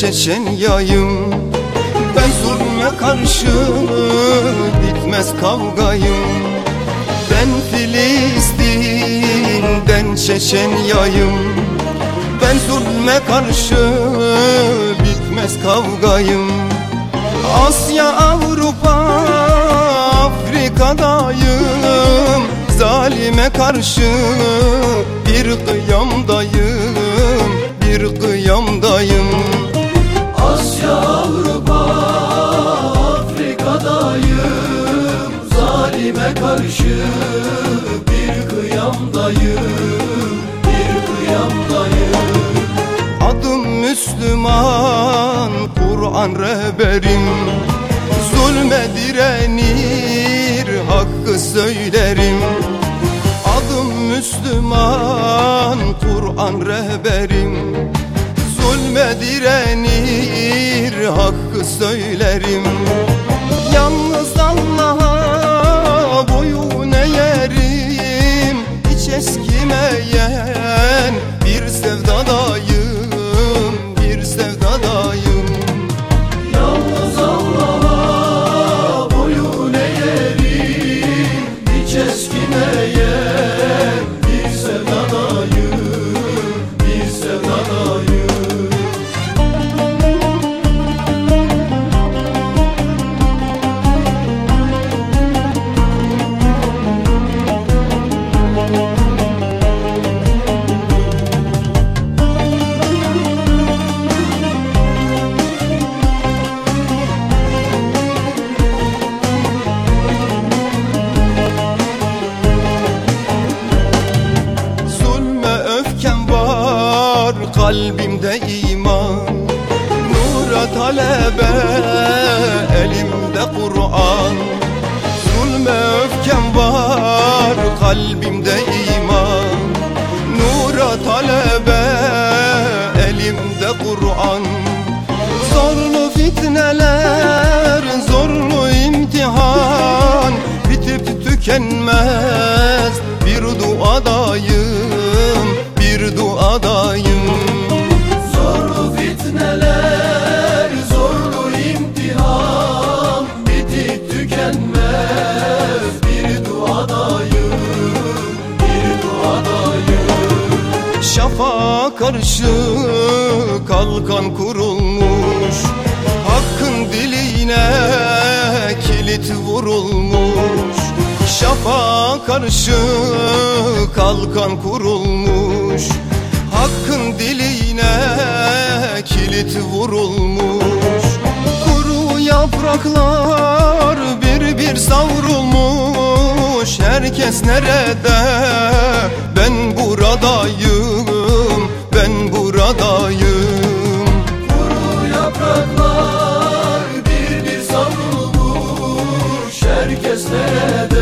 Çeçenya'yım Ben zulme karşı bitmez kavgayım. Ben Filistin'den Çeçenya'yım Ben zulme karşı bitmez kavgayım. Asya, Avrupa, Afrika'dayım. Zalime karşı bir kıyamdayım Zalime karşı bir kıyamdayım Bir kıyamdayım. Adım Müslüman, Kur'an rehberim. Zulme direnir, hakkı söylerim. Adım Müslüman, Kur'an rehberim. Zulme direnir, hakkı söylerim. Yalnız Hiç kalbimde iman. Nura talebe elimde Kur'an. Zulme öfkem var kalbimde iman. Nura talebe elimde Kur'an. Zorlu fitneler, zorlu imtihan? Bitip tükenmez bir duadayım, Şafağa karşı kalkan kurulmuş. Hakkın diline kilit vurulmuş. Şafağa karşı kalkan kurulmuş. Hakkın diline kilit vurulmuş. Kuru yapraklar bir bir savrulmuş. Herkes nerede? Ben buradayım, Herkes nerede?